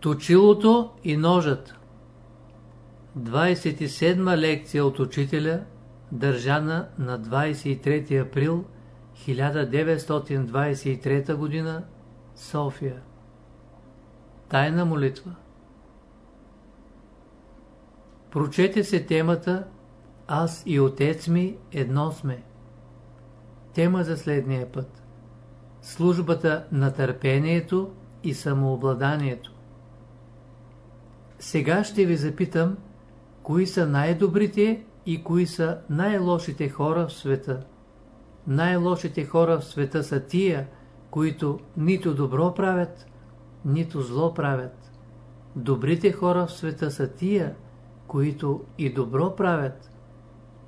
Точилото и ножът 27 лекция от учителя, държана на 23 април 1923 г. София Тайна молитва Прочете се темата Аз и отец ми едно сме. Тема за следния път. Службата на търпението и самообладанието. Сега ще ви запитам, кои са най-добрите и кои са най-лошите хора в света. Най-лошите хора в света са тия, които нито добро правят, нито зло правят. Добрите хора в света са тия, които и добро правят,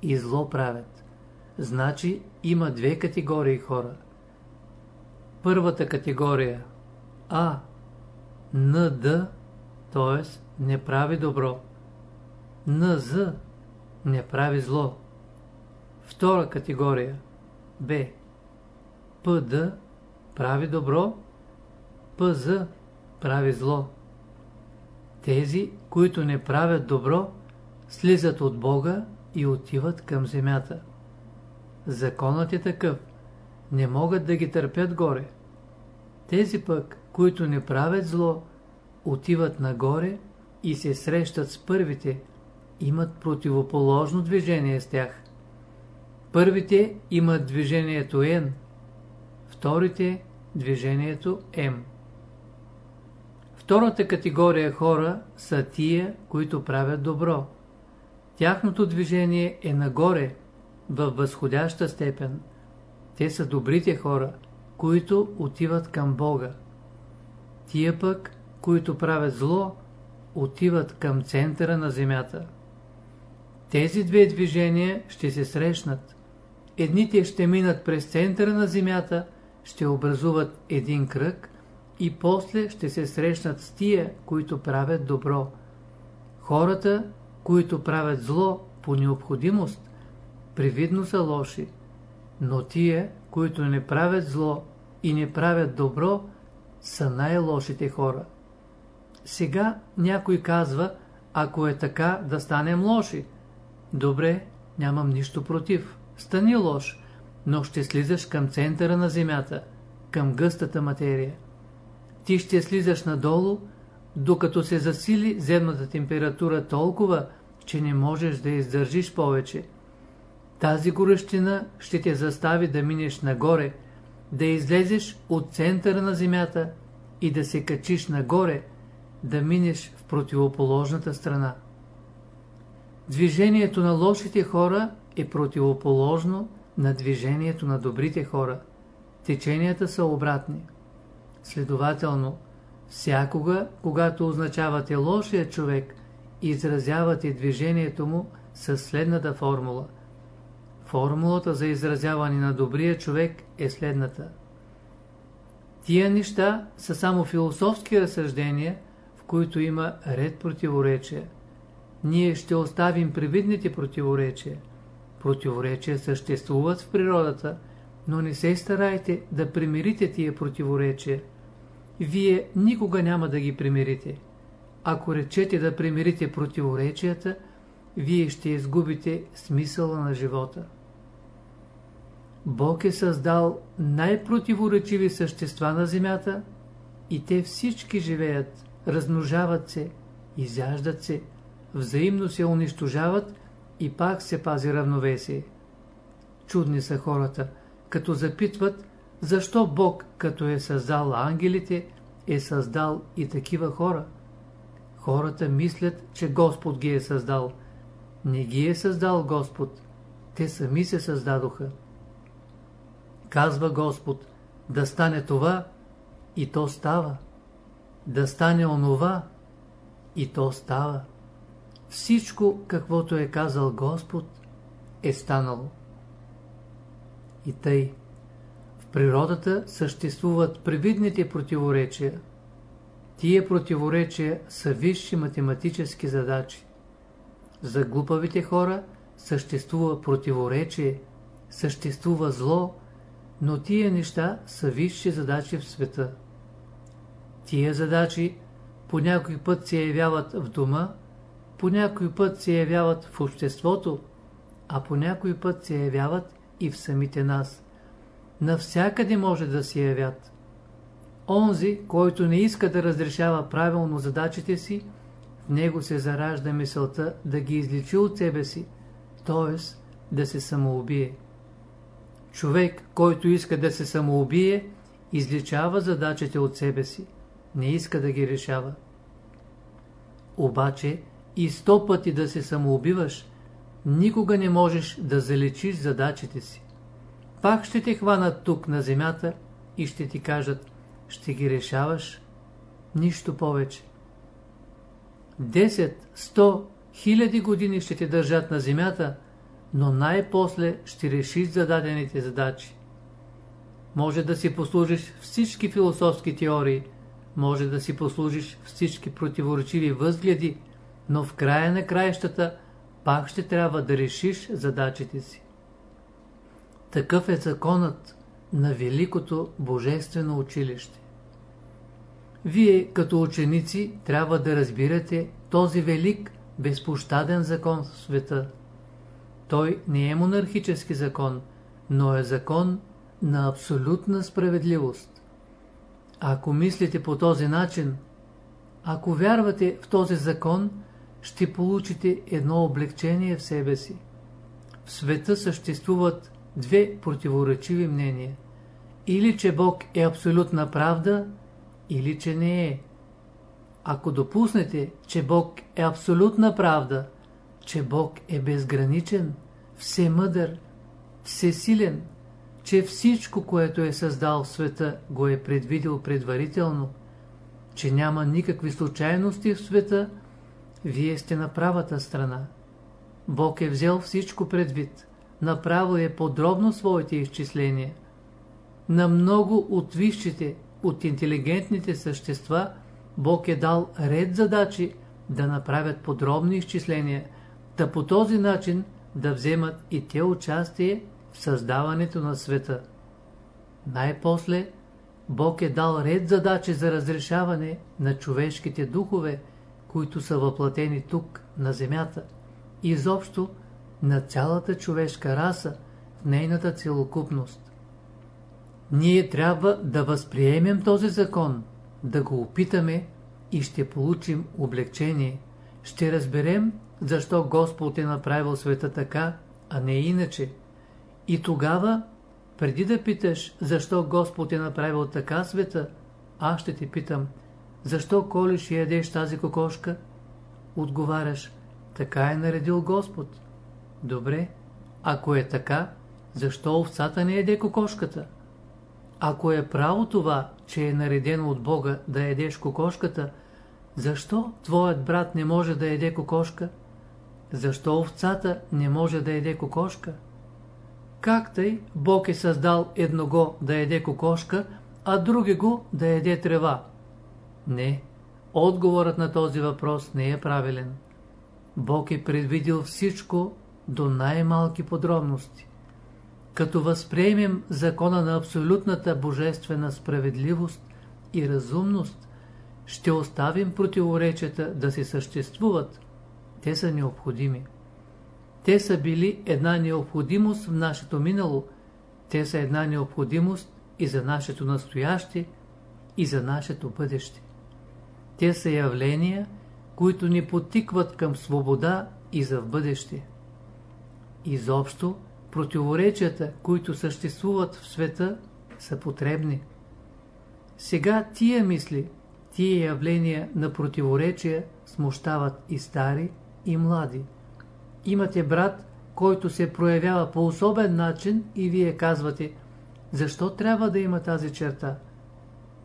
и зло правят. Значи има две категории хора. Първата категория А. НД, т.е. не прави добро. НЗ не прави зло. Втора категория Б. ПД прави добро, ПЗ прави зло. Тези, които не правят добро, слизат от Бога и отиват към земята. Законът е такъв. Не могат да ги търпят горе. Тези пък, които не правят зло, отиват нагоре и се срещат с първите, имат противоположно движение с тях. Първите имат движението N, вторите движението M. Втората категория хора са тия, които правят добро. Тяхното движение е нагоре, във възходяща степен. Те са добрите хора, които отиват към Бога. Тия пък, които правят зло, отиват към центъра на земята. Тези две движения ще се срещнат. Едните ще минат през центъра на земята, ще образуват един кръг и после ще се срещнат с тия, които правят добро. Хората, които правят зло по необходимост, привидно са лоши, но тия, които не правят зло и не правят добро, са най-лошите хора. Сега някой казва, ако е така, да станем лоши. Добре, нямам нищо против. Стани лош, но ще слизаш към центъра на земята, към гъстата материя. Ти ще слизаш надолу, докато се засили земната температура толкова, че не можеш да издържиш повече. Тази горещина ще те застави да минеш нагоре, да излезеш от центъра на земята и да се качиш нагоре, да минеш в противоположната страна. Движението на лошите хора е противоположно на движението на добрите хора. Теченията са обратни. Следователно, всякога, когато означавате лошия човек, изразявате движението му със следната формула. Формулата за изразяване на добрия човек е следната. Тия неща са само философски разсъждения, които има ред противоречия ние ще оставим привидните противоречия. Противоречия съществуват в природата, но не се старайте да примирите тия противоречия. Вие никога няма да ги примирите. Ако речете да примирите противоречията, вие ще изгубите смисъла на живота. Бог е създал най-противоречиви същества на земята и те всички живеят, размножават се, изяждат се, взаимно се унищожават и пак се пази равновесие. Чудни са хората, като запитват, защо Бог, като е създал ангелите, е създал и такива хора. Хората мислят, че Господ ги е създал. Не ги е създал Господ. Те сами се създадоха. Казва Господ, да стане това, и то става. Да стане онова, и то става. Всичко, каквото е казал Господ, е станало. И тъй, в природата съществуват привидните противоречия. Тия противоречия са висши математически задачи. За глупавите хора съществува противоречие, съществува зло, но тия неща са висши задачи в света. Тия задачи по някой път се явяват в дома, по някой път се явяват в обществото, а по някой път се явяват и в самите нас. Навсякъде може да се явят. Онзи, който не иска да разрешава правилно задачите си, в него се заражда мисълта да ги изличи от себе си, т.е. да се самоубие. Човек, който иска да се самоубие, изличава задачите от себе си, не иска да ги решава. Обаче и сто пъти да се самоубиваш, никога не можеш да залечиш задачите си. Пак ще те хванат тук на земята и ще ти кажат, ще ги решаваш, нищо повече. 10, 100, хиляди години ще те държат на земята, но най-после ще решиш зададените задачи. Може да си послужиш всички философски теории, може да си послужиш всички противоречиви възгледи, но в края на краищата пак ще трябва да решиш задачите си. Такъв е законът на Великото Божествено училище. Вие, като ученици, трябва да разбирате този велик, безпощаден закон в света. Той не е монархически закон, но е закон на абсолютна справедливост. Ако мислите по този начин, ако вярвате в този закон, ще получите едно облегчение в себе си. В света съществуват две противоречиви мнения. Или че Бог е абсолютна правда, или че не е. Ако допуснете, че Бог е абсолютна правда, че Бог е безграничен, всемъдър, всесилен, че всичко, което е създал в света, го е предвидил предварително, че няма никакви случайности в света, вие сте на правата страна. Бог е взел всичко предвид, направил е подробно своите изчисления. На много от висшите, от интелигентните същества, Бог е дал ред задачи да направят подробни изчисления, да по този начин да вземат и те участие създаването на света. Най-после Бог е дал ред задачи за разрешаване на човешките духове, които са въплатени тук, на земята, и изобщо на цялата човешка раса в нейната целокупност. Ние трябва да възприемем този закон, да го опитаме и ще получим облегчение. Ще разберем, защо Господ е направил света така, а не иначе. И тогава, преди да питаш, защо Господ е направил така света, аз ще ти питам, защо колиш и ядеш тази кокошка? Отговаряш, така е наредил Господ. Добре, ако е така, защо овцата не еде кокошката? Ако е право това, че е наредено от Бога да едеш кокошката, защо твоят брат не може да еде кокошка? Защо овцата не може да еде кокошка? Как тъй Бог е създал едного да еде кокошка, а други го да еде трева? Не, отговорът на този въпрос не е правилен. Бог е предвидил всичко до най-малки подробности. Като възприемем закона на абсолютната божествена справедливост и разумност, ще оставим противоречията да се съществуват. Те са необходими. Те са били една необходимост в нашето минало, те са една необходимост и за нашето настояще, и за нашето бъдеще. Те са явления, които ни потикват към свобода и за в бъдеще. Изобщо, противоречията, които съществуват в света, са потребни. Сега тия мисли, тия явления на противоречия смущават и стари, и млади. Имате брат, който се проявява по особен начин и вие казвате, защо трябва да има тази черта?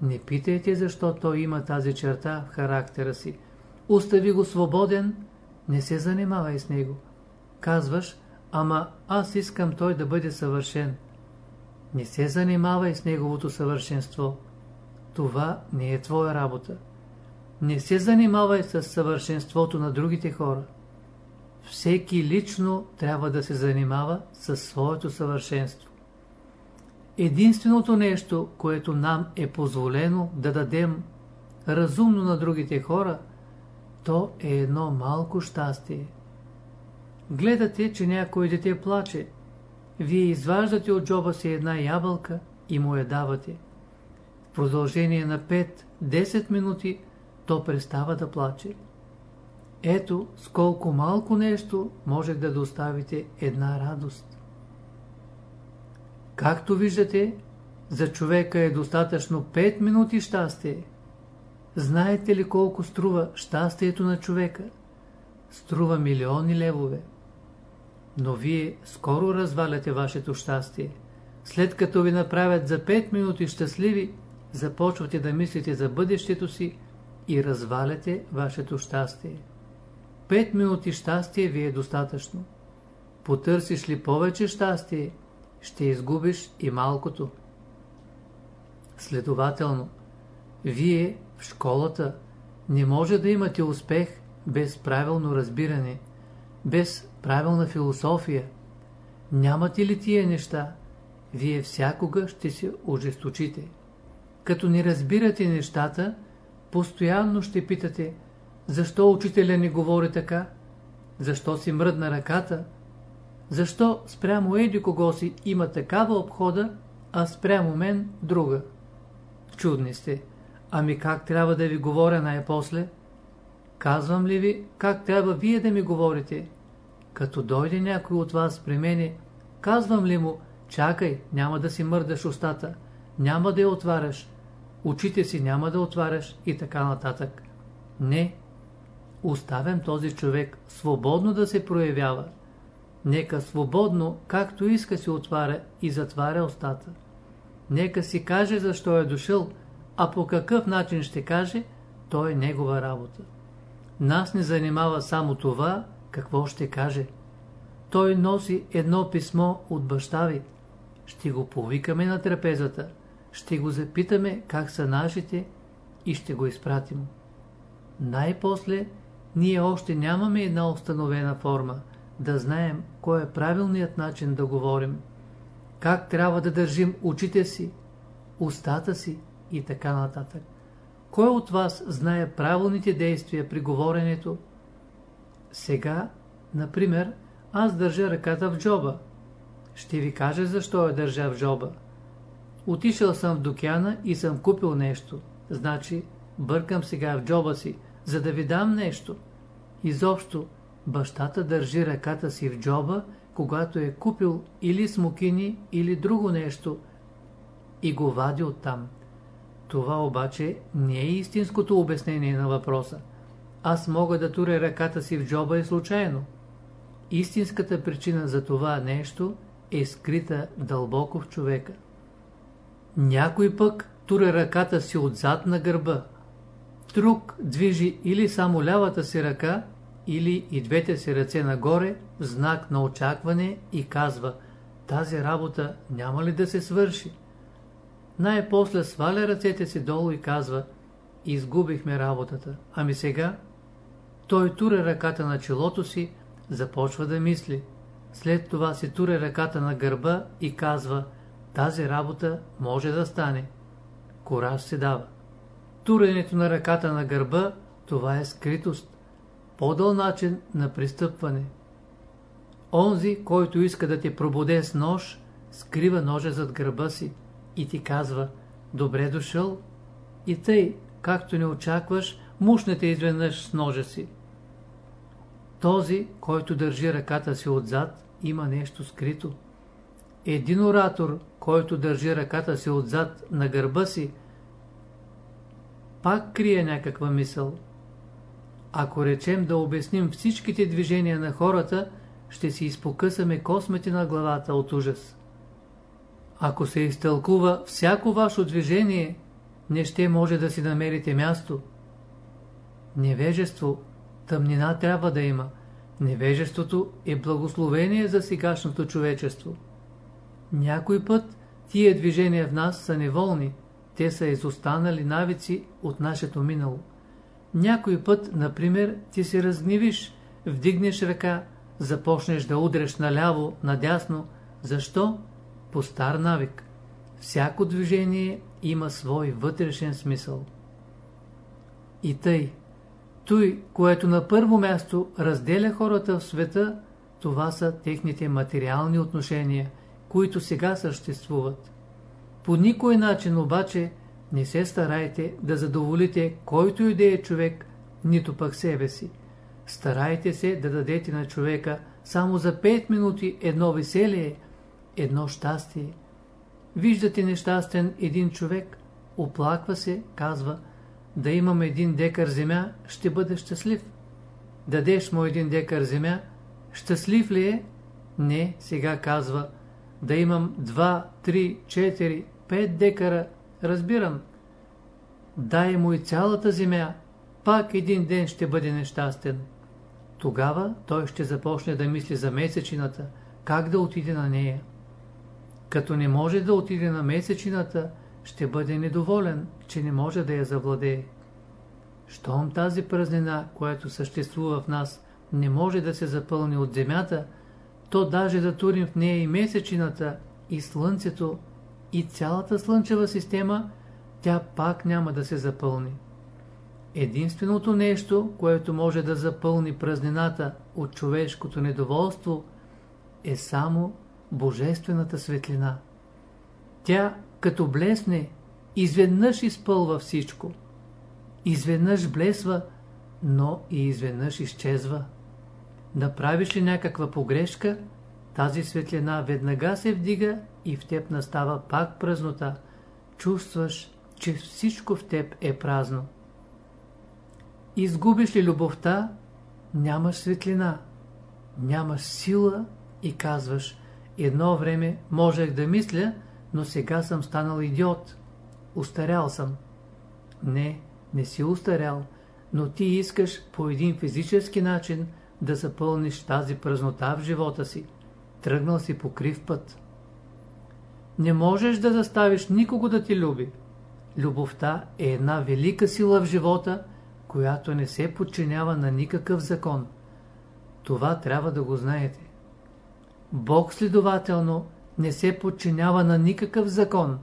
Не питайте защо той има тази черта в характера си. Остави го свободен, не се занимавай с него. Казваш, ама аз искам той да бъде съвършен. Не се занимавай с неговото съвършенство. Това не е твоя работа. Не се занимавай с съвършенството на другите хора. Всеки лично трябва да се занимава с своето съвършенство. Единственото нещо, което нам е позволено да дадем разумно на другите хора, то е едно малко щастие. Гледате, че някой дете плаче. Вие изваждате от джоба си една ябълка и му я давате. В продължение на 5-10 минути то престава да плаче. Ето с колко малко нещо може да доставите една радост. Както виждате, за човека е достатъчно 5 минути щастие. Знаете ли колко струва щастието на човека? Струва милиони левове. Но вие скоро разваляте вашето щастие. След като ви направят за 5 минути щастливи, започвате да мислите за бъдещето си и разваляте вашето щастие. Пет минути щастие ви е достатъчно. Потърсиш ли повече щастие, ще изгубиш и малкото. Следователно, вие в школата не може да имате успех без правилно разбиране, без правилна философия. Нямате ли тия неща, вие всякога ще се ожесточите. Като не разбирате нещата, постоянно ще питате, защо учителя не говори така? Защо си мръдна ръката? Защо спрямо еди кого си има такава обхода, а спрямо мен друга? Чудни сте. Ами как трябва да ви говоря най-после? Казвам ли ви, как трябва вие да ми говорите? Като дойде някой от вас при мене, казвам ли му, чакай, няма да си мърдаш устата, няма да я отваряш, очите си няма да отваряш и така нататък. Не, оставям този човек свободно да се проявява. Нека свободно, както иска се отваря и затваря устата. Нека си каже защо е дошъл, а по какъв начин ще каже, то е негова работа. Нас не занимава само това, какво ще каже. Той носи едно писмо от баща ви. Ще го повикаме на трапезата, ще го запитаме как са нашите и ще го изпратим. Най-после ние още нямаме една установена форма, да знаем кой е правилният начин да говорим, как трябва да държим очите си, устата си и така нататък. Кой от вас знае правилните действия при говоренето? Сега, например, аз държа ръката в джоба. Ще ви кажа защо я държа в джоба. Отишъл съм в докяна и съм купил нещо. Значи, бъркам сега в джоба си, за да ви дам нещо. Изобщо, бащата държи ръката си в джоба, когато е купил или смокини, или друго нещо и го вади оттам. Това обаче не е истинското обяснение на въпроса. Аз мога да туря ръката си в джоба и случайно. Истинската причина за това нещо е скрита дълбоко в човека. Някой пък туре ръката си отзад на гърба. Друг движи или само лявата си ръка, или и двете си ръце нагоре, в знак на очакване и казва тази работа няма ли да се свърши? Най-после сваля ръцете си долу и казва изгубихме работата. Ами сега? Той туре ръката на челото си, започва да мисли. След това си туре ръката на гърба и казва тази работа може да стане. Кораж се дава. Туренето на ръката на гърба, това е скритост. Подъл начин на пристъпване. Онзи, който иска да те пробуде с нож, скрива ножа зад гърба си и ти казва «Добре дошъл» и тъй, както не очакваш, мушнете изведнъж с ножа си. Този, който държи ръката си отзад, има нещо скрито. Един оратор, който държи ръката си отзад на гърба си, пак крие някаква мисъл. Ако речем да обясним всичките движения на хората, ще си изпокъсаме космете на главата от ужас. Ако се изтълкува всяко ваше движение, не ще може да си намерите място. Невежество, тъмнина трябва да има. Невежеството е благословение за сегашното човечество. Някой път тия движения в нас са неволни, те са изостанали навици от нашето минало. Някой път, например, ти се разгневиш, вдигнеш ръка, започнеш да удреш наляво, надясно. Защо? По стар навик. Всяко движение има свой вътрешен смисъл. И тъй, той, което на първо място разделя хората в света, това са техните материални отношения, които сега съществуват. По никой начин обаче не се старайте да задоволите който и да е човек, нито пък себе си. Старайте се да дадете на човека само за 5 минути едно веселие, едно щастие. Виждате нещастен един човек, оплаква се, казва, да имам един декар земя, ще бъда щастлив. Дадеш му един декар земя, щастлив ли е? Не, сега казва, да имам 2, 3, 4, 5 декара, разбирам. Дай му и цялата земя, пак един ден ще бъде нещастен. Тогава той ще започне да мисли за месечината, как да отиде на нея. Като не може да отиде на месечината, ще бъде недоволен, че не може да я завладее. Щом тази празнина, която съществува в нас, не може да се запълни от земята, то даже да турим в нея и месечината, и слънцето, и цялата слънчева система, тя пак няма да се запълни. Единственото нещо, което може да запълни празнината от човешкото недоволство, е само Божествената светлина. Тя, като блесне, изведнъж изпълва всичко. Изведнъж блесва, но и изведнъж изчезва. Направиш ли някаква погрешка, тази светлина веднага се вдига и в теб настава пак празнота. Чувстваш, че всичко в теб е празно. Изгубиш ли любовта, нямаш светлина, нямаш сила и казваш, едно време можех да мисля, но сега съм станал идиот. Устарял съм. Не, не си устарял, но ти искаш по един физически начин да запълниш тази празнота в живота си. Тръгнал си по крив път. Не можеш да заставиш никого да ти люби. Любовта е една велика сила в живота, която не се подчинява на никакъв закон. Това трябва да го знаете. Бог следователно не се подчинява на никакъв закон.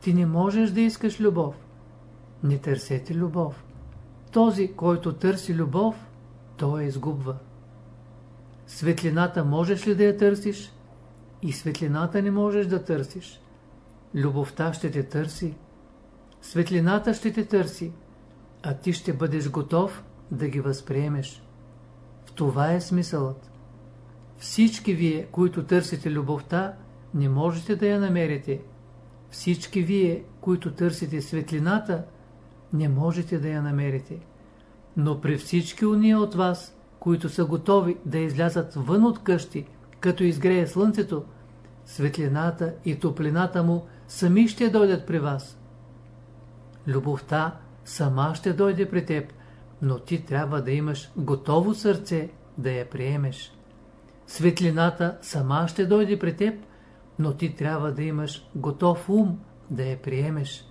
Ти не можеш да искаш любов. Не търсете любов. Този, който търси любов, той я изгубва. Светлината можеш ли да я търсиш? И светлината не можеш да търсиш. Любовта ще те търси. Светлината ще те търси а ти ще бъдеш готов да ги възприемеш. В това е смисълът. Всички вие, които търсите любовта, не можете да я намерите. Всички вие, които търсите светлината, не можете да я намерите. Но при всички уния от вас, които са готови да излязат вън от къщи, като изгрее слънцето, светлината и топлината му сами ще дойдат при вас. Любовта сама ще дойде при теб, но ти трябва да имаш готово сърце да я приемеш. Светлината сама ще дойде при теб, но ти трябва да имаш готов ум да я приемеш.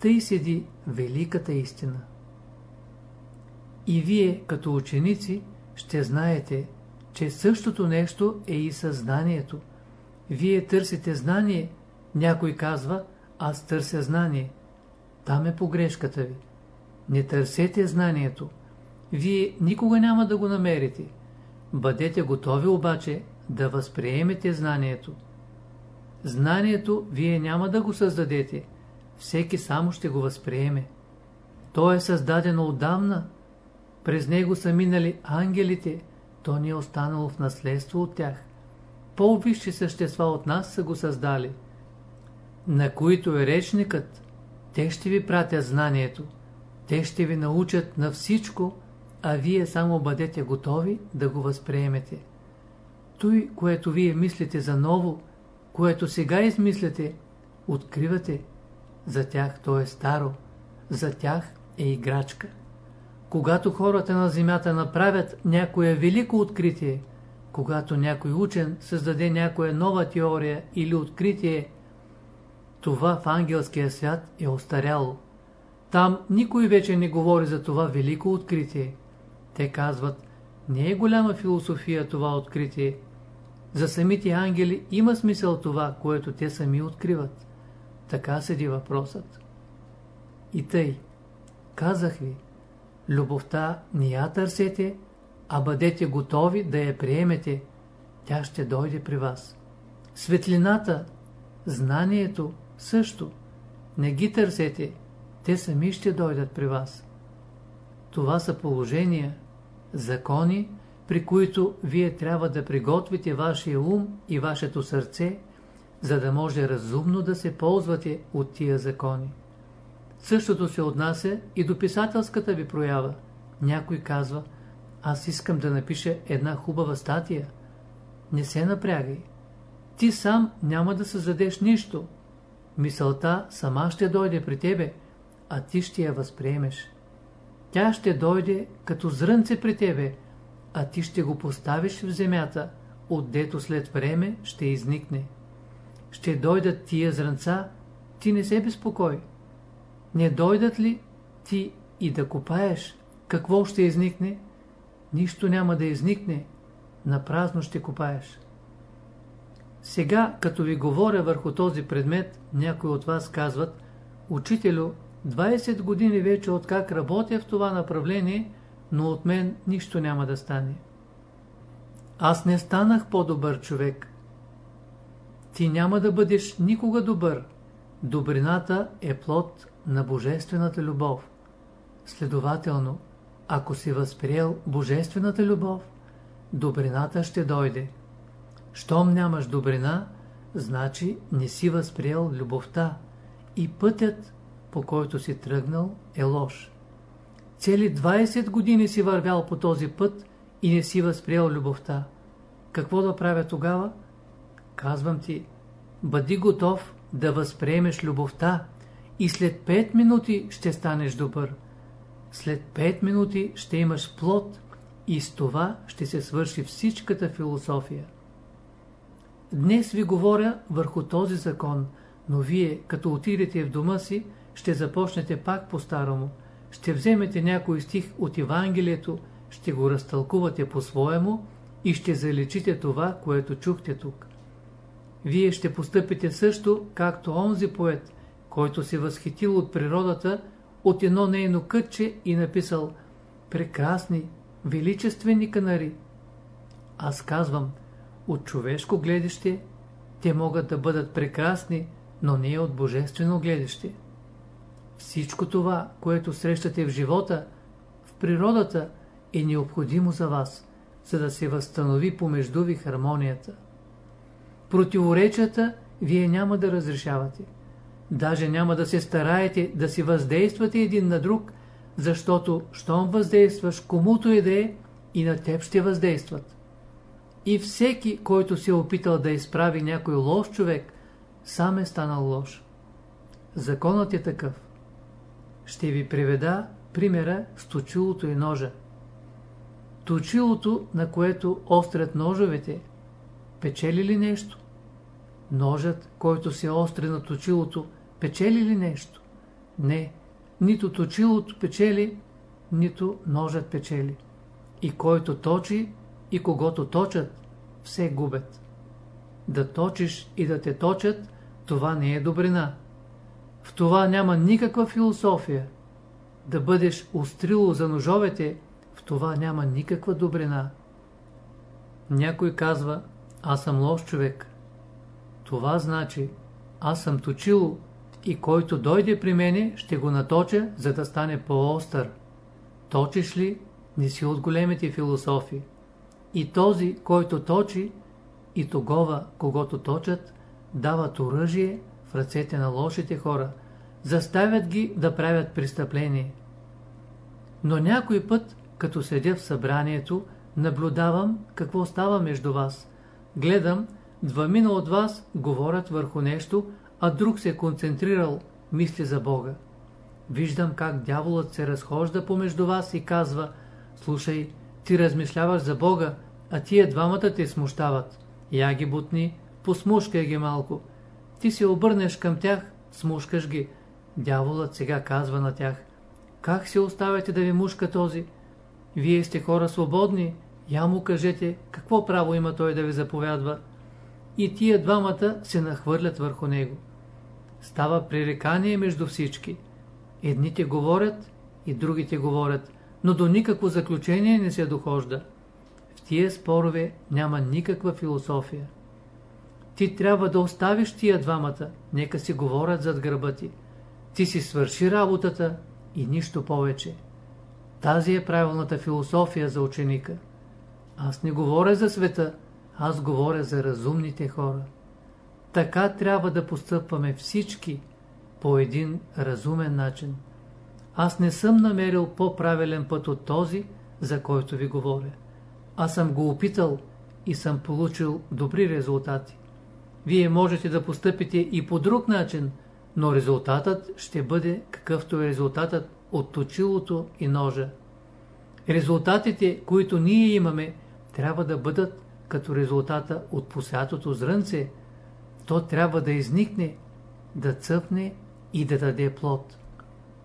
Тъй седи великата истина. И вие, като ученици, ще знаете, че същото нещо е и съзнанието. Вие търсите знание, някой казва, аз търся знание. Там е погрешката ви. Не търсете знанието. Вие никога няма да го намерите. Бъдете готови обаче да възприемете знанието. Знанието вие няма да го създадете. Всеки само ще го възприеме. То е създадено отдавна. През него са минали ангелите. То ни е останало в наследство от тях. По-висши същества от нас са го създали. На които е речникът, те ще ви пратят знанието. Те ще ви научат на всичко, а вие само бъдете готови да го възприемете. Той, което вие мислите за ново, което сега измисляте, откривате. За тях то е старо, за тях е играчка. Когато хората на Земята направят някое велико откритие, когато някой учен създаде някоя нова теория или откритие, това в ангелския свят е остаряло. Там никой вече не говори за това велико откритие. Те казват, не е голяма философия това откритие. За самите ангели има смисъл това, което те сами откриват. Така седи въпросът. И тъй, казах ви, любовта не я търсете, а бъдете готови да я приемете. Тя ще дойде при вас. Светлината, знанието също. Не ги търсете, те сами ще дойдат при вас. Това са положения, закони, при които вие трябва да приготвите вашия ум и вашето сърце, за да може разумно да се ползвате от тия закони. Същото се отнася и до писателската ви проява. Някой казва, аз искам да напиша една хубава статия. Не се напрягай. Ти сам няма да създадеш нищо. Мисълта сама ще дойде при тебе, а ти ще я възприемеш. Тя ще дойде като зрънце при тебе, а ти ще го поставиш в земята, отдето след време ще изникне. Ще дойдат тия зранца, ти не се безпокой. Не дойдат ли ти и да копаеш, какво ще изникне? Нищо няма да изникне, на празно ще копаеш. Сега, като ви говоря върху този предмет, някои от вас казват, Учителю, 20 години вече откак работя в това направление, но от мен нищо няма да стане. Аз не станах по-добър човек. Ти няма да бъдеш никога добър. Добрината е плод на божествената любов. Следователно, ако си възприел божествената любов, добрината ще дойде. Щом нямаш добрина, значи не си възприел любовта и пътят, по който си тръгнал, е лош. Цели 20 години си вървял по този път и не си възприел любовта. Какво да правя тогава? Казвам ти, бъди готов да възприемеш любовта и след 5 минути ще станеш добър. След 5 минути ще имаш плод и с това ще се свърши всичката философия. Днес ви говоря върху този закон, но вие, като отидете в дома си, ще започнете пак по-старому. Ще вземете някой стих от Евангелието, ще го разтълкувате по-своему и ще заличите това, което чухте тук. Вие ще постъпите също, както онзи поет, който се възхитил от природата, от едно нейно кътче и написал «Прекрасни, величествени канари». Аз казвам, от човешко гледаще, те могат да бъдат прекрасни, но не от божествено гледаще. Всичко това, което срещате в живота, в природата, е необходимо за вас, за да се възстанови помежду ви хармонията. Противоречията вие няма да разрешавате. Даже няма да се стараете да си въздействате един на друг, защото, щом въздействаш комуто и да е, и на теб ще въздействат. И всеки, който се е опитал да изправи някой лош човек, сам е станал лош. Законът е такъв. Ще ви приведа примера с точилото и ножа. Точилото, на което острят ножовете, печели ли нещо? Ножът, който се остре на точилото, печели ли нещо? Не, нито точилото печели, нито ножът печели. И който точи, и когато точат, все губят. Да точиш и да те точат, това не е добрина. В това няма никаква философия. Да бъдеш устрило за ножовете, в това няма никаква добрина. Някой казва, аз съм лош човек. Това значи, аз съм точило и който дойде при мене, ще го наточа, за да стане по-остър. Точиш ли, не си от големите философи. И този, който точи, и тогова, когато точат, дават оръжие в ръцете на лошите хора, заставят ги да правят престъпление. Но някой път, като седя в събранието, наблюдавам какво става между вас. Гледам, двамина от вас говорят върху нещо, а друг се е концентрирал, мисли за Бога. Виждам как дяволът се разхожда помежду вас и казва, слушай, ти размишляваш за Бога, а тия двамата те смущават. Я ги бутни, посмушкай ги малко. Ти се обърнеш към тях, смушкаш ги. Дяволът сега казва на тях. Как се оставяте да ви мушка този? Вие сте хора свободни, я му кажете, какво право има той да ви заповядва. И тия двамата се нахвърлят върху него. Става пререкание между всички. Едните говорят и другите говорят. но до никакво заключение не се дохожда. В тия спорове няма никаква философия. Ти трябва да оставиш тия двамата, нека си говорят зад гърба ти. Ти си свърши работата и нищо повече. Тази е правилната философия за ученика. Аз не говоря за света, аз говоря за разумните хора. Така трябва да постъпваме всички по един разумен начин. Аз не съм намерил по-правилен път от този, за който ви говоря. Аз съм го опитал и съм получил добри резултати. Вие можете да постъпите и по друг начин, но резултатът ще бъде какъвто е резултатът от точилото и ножа. Резултатите, които ние имаме, трябва да бъдат като резултата от посятото зрънце. То трябва да изникне, да цъпне и да даде плод.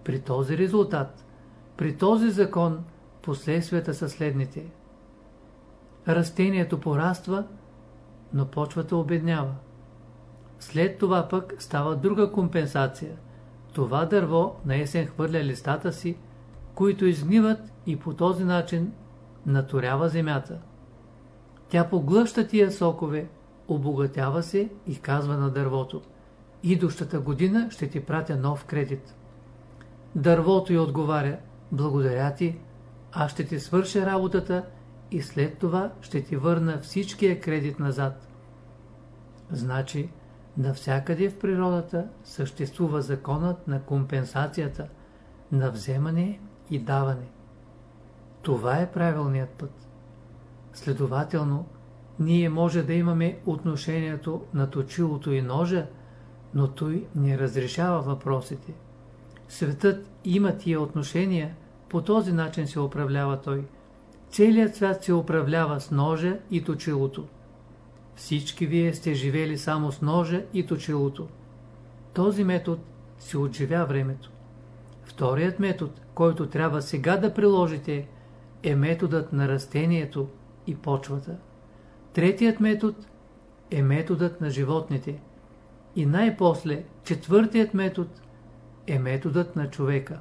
При този резултат, при този закон, последствията са следните. Растението пораства, но почвата обеднява. След това пък става друга компенсация. Това дърво на есен хвърля листата си, които изгниват и по този начин наторява земята. Тя поглъща тия сокове, обогатява се и казва на дървото. Идущата година ще ти пратя нов кредит. Дървото й отговаря, благодаря ти, аз ще ти свърша работата и след това ще ти върна всичкия кредит назад. Значи, навсякъде в природата съществува законът на компенсацията, на вземане и даване. Това е правилният път. Следователно, ние може да имаме отношението на точилото и ножа, но той не разрешава въпросите. Светът има тия отношения, по този начин се управлява той. Целият свят се управлява с ножа и точилото. Всички вие сте живели само с ножа и точилото. Този метод си отживя времето. Вторият метод, който трябва сега да приложите, е методът на растението и почвата. Третият метод е методът на животните. И най-после, четвъртият метод е методът на човека.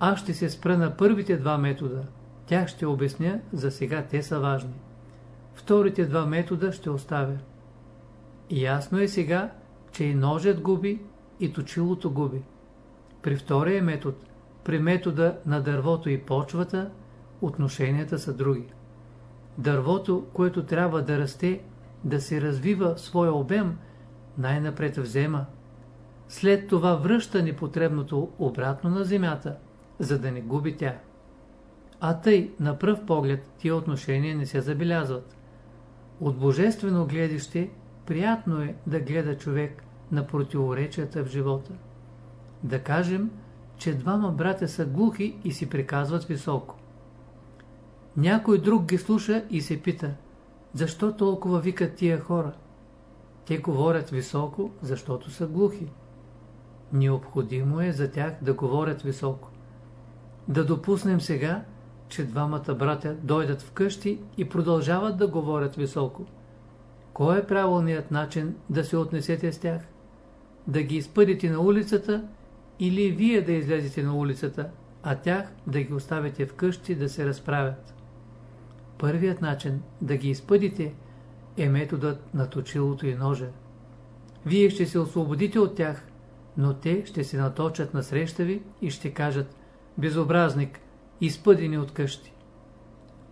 Аз ще се спра на първите два метода. Тях ще обясня, за сега те са важни. Вторите два метода ще оставя. Ясно е сега, че и ножът губи, и точилото губи. При втория метод, при метода на дървото и почвата, отношенията са други. Дървото, което трябва да расте, да се развива своя обем, най-напред взема. След това връща непотребното обратно на земята, за да не губи тя. А тъй, на пръв поглед, тия отношения не се забелязват. От божествено гледище, приятно е да гледа човек на противоречията в живота. Да кажем, че двама братя са глухи и си приказват високо. Някой друг ги слуша и се пита, защо толкова викат тия хора? Те говорят високо, защото са глухи. Необходимо е за тях да говорят високо. Да допуснем сега, че двамата братя дойдат вкъщи и продължават да говорят високо. Кой е правилният начин да се отнесете с тях? Да ги изпъдите на улицата или вие да излезете на улицата, а тях да ги оставите вкъщи да се разправят? Първият начин да ги изпъдите е методът на точилото и ножа. Вие ще се освободите от тях, но те ще се наточат на среща ви и ще кажат Безобразник, изпъдени от къщи.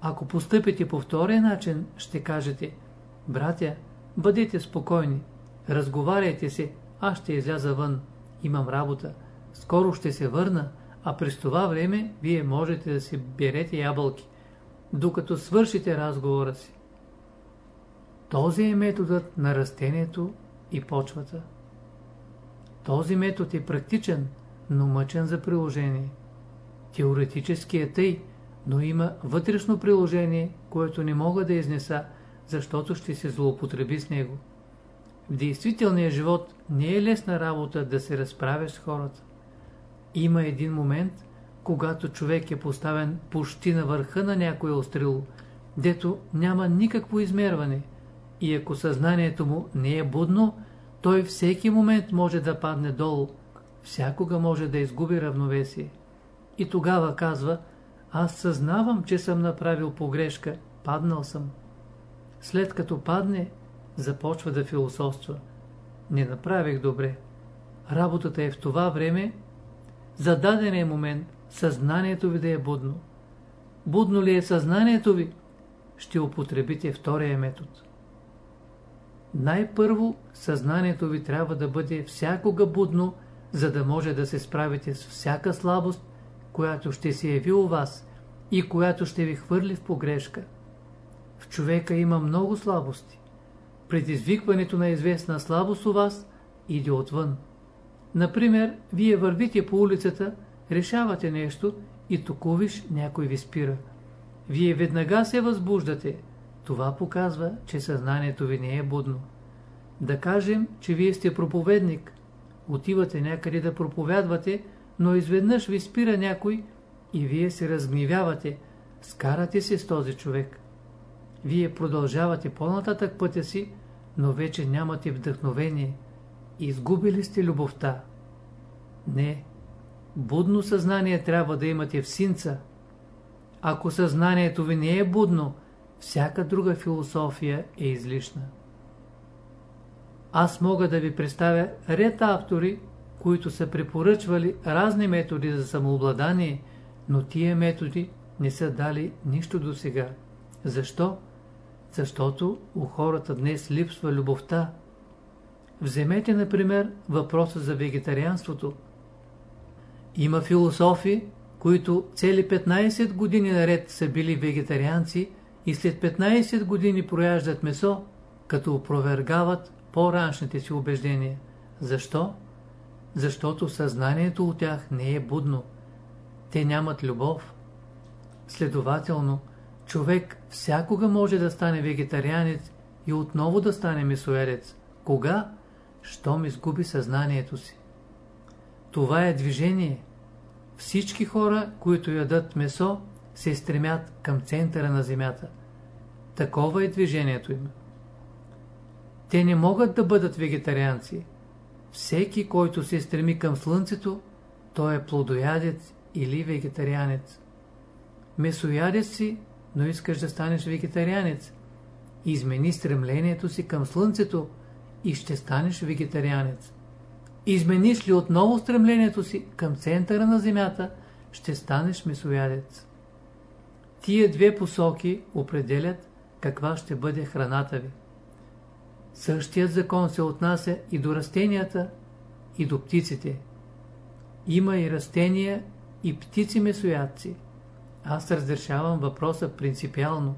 Ако постъпите по втория начин, ще кажете Братя, бъдете спокойни, разговаряйте се, аз ще изляза вън, имам работа, скоро ще се върна, а през това време вие можете да си берете ябълки докато свършите разговора си. Този е методът на растението и почвата. Този метод е практичен, но мъчен за приложение. Теоретически е тъй, но има вътрешно приложение, което не мога да изнеса, защото ще се злоупотреби с него. В действителния живот не е лесна работа да се разправя с хората. Има един момент, когато човек е поставен почти на върха на някое острило, дето няма никакво измерване и ако съзнанието му не е будно, той всеки момент може да падне долу, всякога може да изгуби равновесие. и тогава казва аз съзнавам, че съм направил погрешка, паднал съм. След като падне, започва да философства. Не направих добре. Работата е в това време, за дадения момент, съзнанието ви да е будно. Будно ли е съзнанието ви, ще употребите втория метод. Най-първо съзнанието ви трябва да бъде всякога будно, за да може да се справите с всяка слабост, която ще се яви у вас и която ще ви хвърли в погрешка. В човека има много слабости. Предизвикването на известна слабост у вас иде отвън. Например, вие вървите по улицата, решавате нещо и токовиш някой ви спира. Вие веднага се възбуждате. Това показва, че съзнанието ви не е будно. Да кажем, че вие сте проповедник. Отивате някъде да проповядвате, но изведнъж ви спира някой и вие се разгневявате, скарате се с този човек. Вие продължавате по-нататък пътя си, но вече нямате вдъхновение. Изгубили сте любовта. Не, будно съзнание трябва да имате в синца. Ако съзнанието ви не е будно, всяка друга философия е излишна. Аз мога да ви представя ред автори, които са препоръчвали разни методи за самообладание, но тия методи не са дали нищо до сега. Защо? Защото у хората днес липсва любовта. Вземете, например, въпроса за вегетарианството. Има философи, които цели 15 години наред са били вегетарианци и след 15 години прояждат месо, като опровергават по-раншните си убеждения. Защо? Защото съзнанието от тях не е будно. Те нямат любов. Следователно, човек всякога може да стане вегетарианец и отново да стане месоедец. Кога? Щом изгуби съзнанието си. Това е движение. Всички хора, които ядат месо, се стремят към центъра на земята. Такова е движението им. Те не могат да бъдат вегетарианци. Всеки, който се стреми към слънцето, той е плодоядец или вегетарианец. Месоядец си, но искаш да станеш вегетарианец. Измени стремлението си към слънцето и ще станеш вегетарианец. Измениш ли отново стремлението си към центъра на земята, ще станеш месоядец. Тия две посоки определят каква ще бъде храната ви. Същият закон се отнася и до растенията, и до птиците. Има и растения, и птици месоядци. Аз разрешавам въпроса принципиално.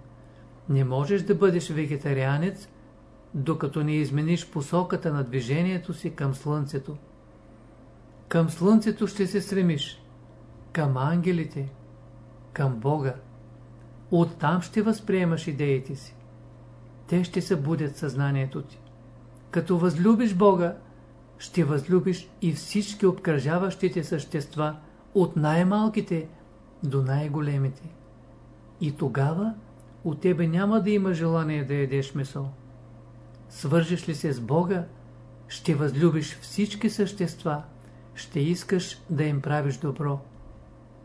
Не можеш да бъдеш вегетарианец, докато не измениш посоката на движението си към Слънцето. Към Слънцето ще се стремиш, към ангелите, към Бога. Оттам ще възприемаш идеите си. Те ще събудят съзнанието ти. Като възлюбиш Бога, ще възлюбиш и всички обкръжаващите същества, от най-малките до най-големите. И тогава от тебе няма да има желание да ядеш месо. Свържеш ли се с Бога, ще възлюбиш всички същества, ще искаш да им правиш добро.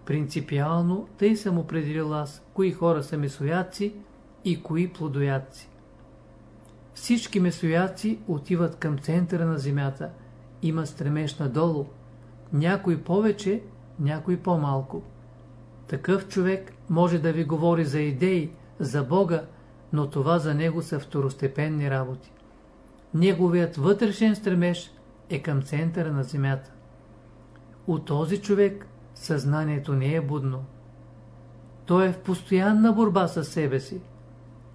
Принципиално тъй съм определил аз, кои хора са месояци и кои плодоядци. Всички месояци отиват към центъра на земята. Има стремеж надолу. Някой повече, някой по-малко. Такъв човек може да ви говори за идеи, за Бога, но това за него са второстепенни работи. Неговият вътрешен стремеж е към центъра на земята. У този човек съзнанието не е будно. Той е в постоянна борба с себе си.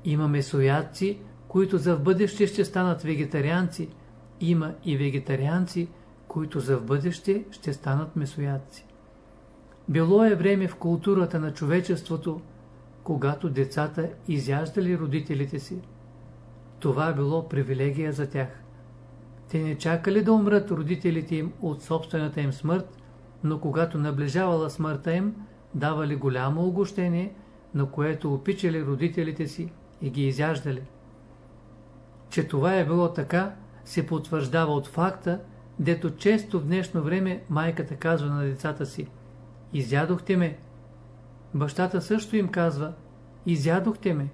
Има месоядци, които за в бъдеще ще станат вегетарианци. Има и вегетарианци, които за в бъдеще ще станат месоядци. Било е време в културата на човечеството, когато децата изяждали родителите си. Това било привилегия за тях. Те не чакали да умрат родителите им от собствената им смърт, но когато наближавала смъртта им, давали голямо огощение, на което опичали родителите си и ги изяждали. Че това е било така, се потвърждава от факта, дето често в днешно време майката казва на децата си изядохте ме. Бащата също им казва, изядохте ме.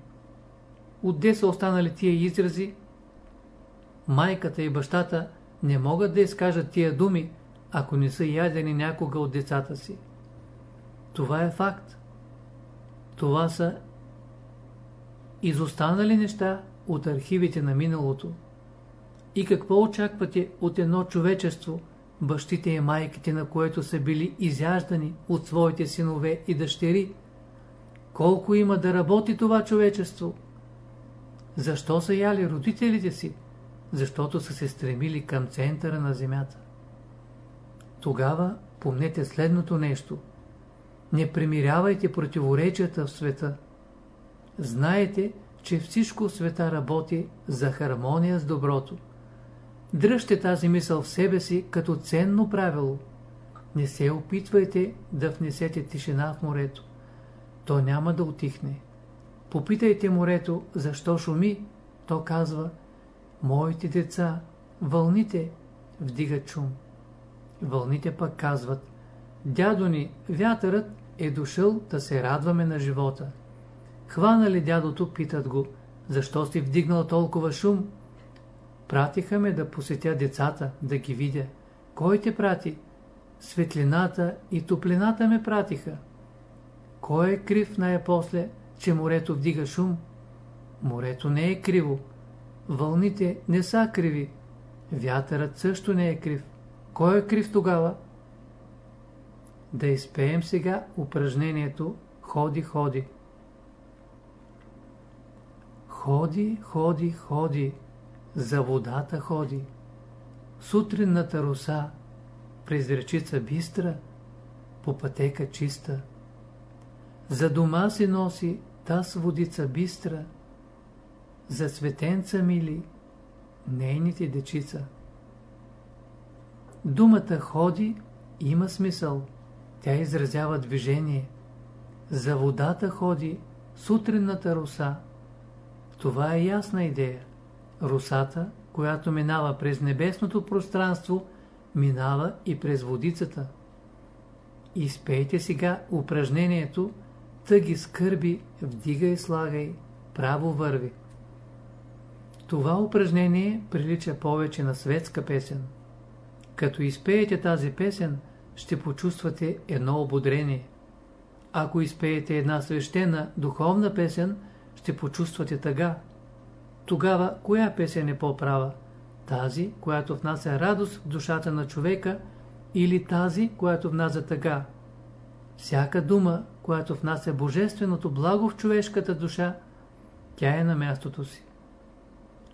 Отде са останали тия изрази? Майката и бащата не могат да изкажат тия думи, ако не са ядени някога от децата си. Това е факт. Това са изостанали неща от архивите на миналото. И какво очаквате от едно човечество, бащите и майките на което са били изяждани от своите синове и дъщери? Колко има да работи това човечество? Защо са яли родителите си? Защото са се стремили към центъра на земята. Тогава помнете следното нещо. Не примирявайте противоречията в света. Знаете, че всичко в света работи за хармония с доброто. Дръжте тази мисъл в себе си като ценно правило. Не се опитвайте да внесете тишина в морето. То няма да отихне. Попитайте морето, защо шуми. То казва, моите деца, вълните вдигат шум. Вълните пък казват, дядо ни, вятърът е дошъл да се радваме на живота. Хванали дядото, питат го, защо си вдигнал толкова шум? Пратиха ме да посетя децата, да ги видя. Кой те прати? Светлината и топлината ме пратиха. Кой е крив най-после, че морето вдига шум? Морето не е криво. Вълните не са криви. Вятърът също не е крив. Кой е крив тогава? Да изпеем сега упражнението Ходи, ходи. Ходи, ходи, ходи, за водата ходи. Сутринната роса, през речица бистра, по пътека чиста. За дома си носи таз водица бистра, за светенца мили, нейните дечица. Думата ходи има смисъл. Тя изразява движение. За водата ходи сутринната роса. Това е ясна идея. Русата, която минава през небесното пространство, минава и през водицата. Изпейте сега упражнението Тъги скърби, вдигай слагай, право върви. Това упражнение прилича повече на светска песен. Като изпеете тази песен, ще почувствате едно ободрение. Ако изпеете една свещена, духовна песен, ще почувствате тъга. Тогава, коя песен е по-права? Тази, която внася радост в душата на човека, или тази, която внася тъга? Всяка дума, която внася божественото благо в човешката душа, тя е на мястото си.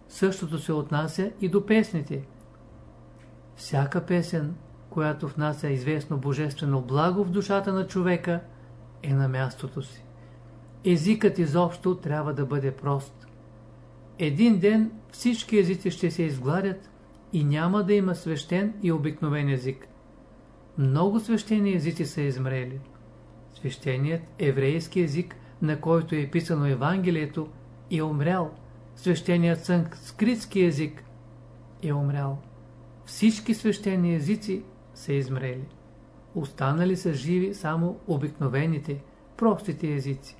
Същото се отнася и до песните. Всяка песен, която внася известно божествено благо в душата на човека, е на мястото си. Езикът изобщо трябва да бъде прост. Един ден всички езици ще се изгладят и няма да има свещен и обикновен език. Много свещени езици са измрели. Свещеният еврейски език, на който е писано Евангелието, е умрял. Свещеният санскритски език е умрял. Всички свещени езици са измрели. Останали са живи само обикновените, простите езици.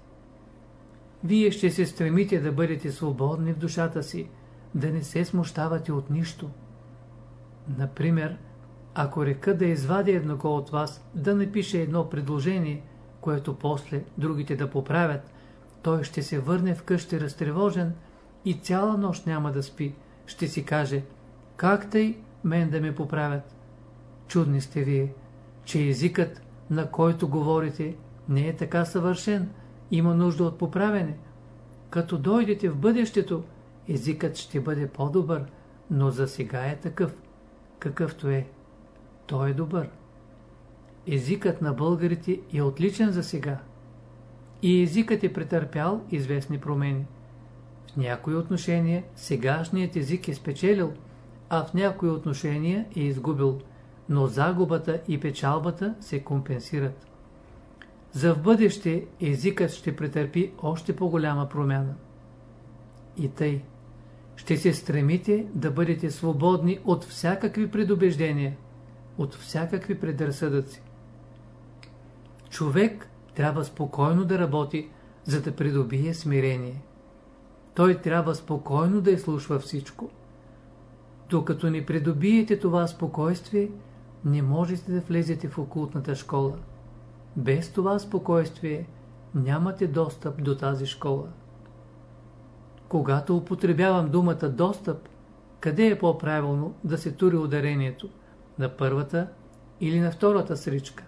Вие ще се стремите да бъдете свободни в душата си, да не се смущавате от нищо. Например, ако река да извади едного от вас, да напише едно предложение, което после другите да поправят, той ще се върне вкъщи разтревожен и цяла нощ няма да спи. Ще си каже, как тъй мен да ме поправят? Чудни сте вие, че езикът, на който говорите, не е така съвършен, има нужда от поправене. Като дойдете в бъдещето, езикът ще бъде по-добър, но за сега е такъв, какъвто е. Той е добър. Езикът на българите е отличен за сега. И езикът е претърпял известни промени. В някои отношения сегашният език е спечелил, а в някои отношения е изгубил, но загубата и печалбата се компенсират. За в бъдеще езикът ще претърпи още по-голяма промяна. И тъй, ще се стремите да бъдете свободни от всякакви предубеждения, от всякакви предразсъдъци. Човек трябва спокойно да работи, за да придобие смирение. Той трябва спокойно да изслушва всичко. Докато не придобиете това спокойствие, не можете да влезете в окултната школа. Без това спокойствие нямате достъп до тази школа. Когато употребявам думата достъп, къде е по-правилно да се тури ударението? На първата или на втората сричка?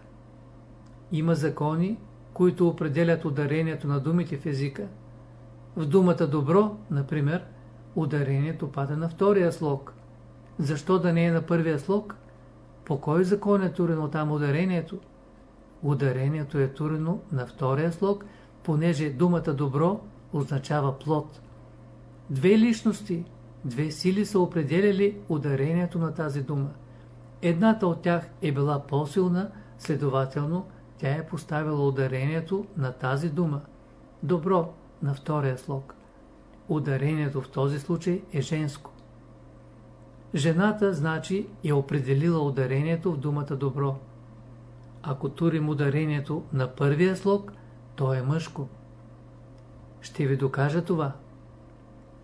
Има закони, които определят ударението на думите в езика. В думата добро, например, ударението пада на втория слог. Защо да не е на първия слог? По кой закон е турено там ударението? Ударението е турено на втория слог, понеже думата добро означава плод. Две личности, две сили са определяли ударението на тази дума. Едната от тях е била по-силна, следователно тя е поставила ударението на тази дума. Добро на втория слог. Ударението в този случай е женско. Жената, значи, е определила ударението в думата добро. Ако турим ударението на първия слог, то е мъжко. Ще ви докажа това.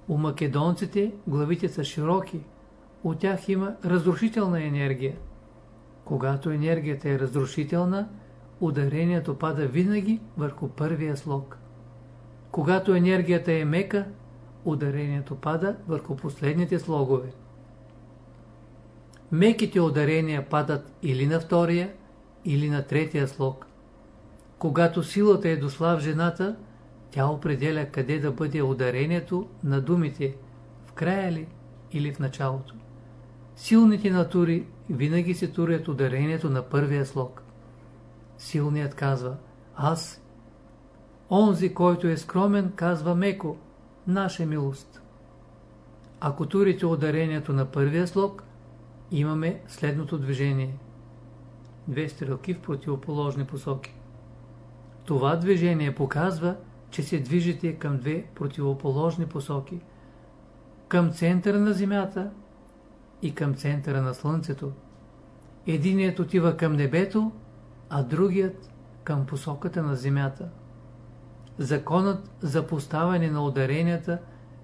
У македонците главите са широки, от тях има разрушителна енергия. Когато енергията е разрушителна, ударението пада винаги върху първия слог. Когато енергията е мека, ударението пада върху последните слогове. Меките ударения падат или на втория, или на третия слог. Когато силата е дошла в жената, тя определя къде да бъде ударението на думите, в края ли или в началото. Силните натури винаги се турят ударението на първия слог. Силният казва аз. Онзи, който е скромен, казва меко наша милост. Ако турите ударението на първия слог, имаме следното движение. Две стрелки в противоположни посоки. Това движение показва, че се движите към две противоположни посоки. Към центъра на Земята и към центъра на Слънцето. Единият отива към небето, а другият към посоката на Земята. Законът за поставяне на ударенията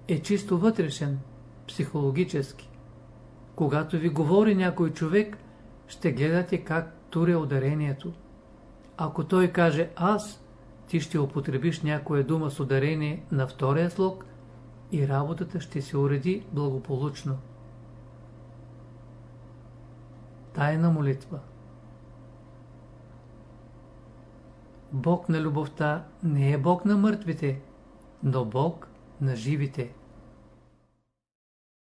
е чисто вътрешен, психологически. Когато ви говори някой човек, ще гледате как туря ударението. Ако той каже аз, ти ще употребиш някоя дума с ударение на втория слог и работата ще се уреди благополучно. Тайна молитва Бог на любовта не е Бог на мъртвите, но Бог на живите.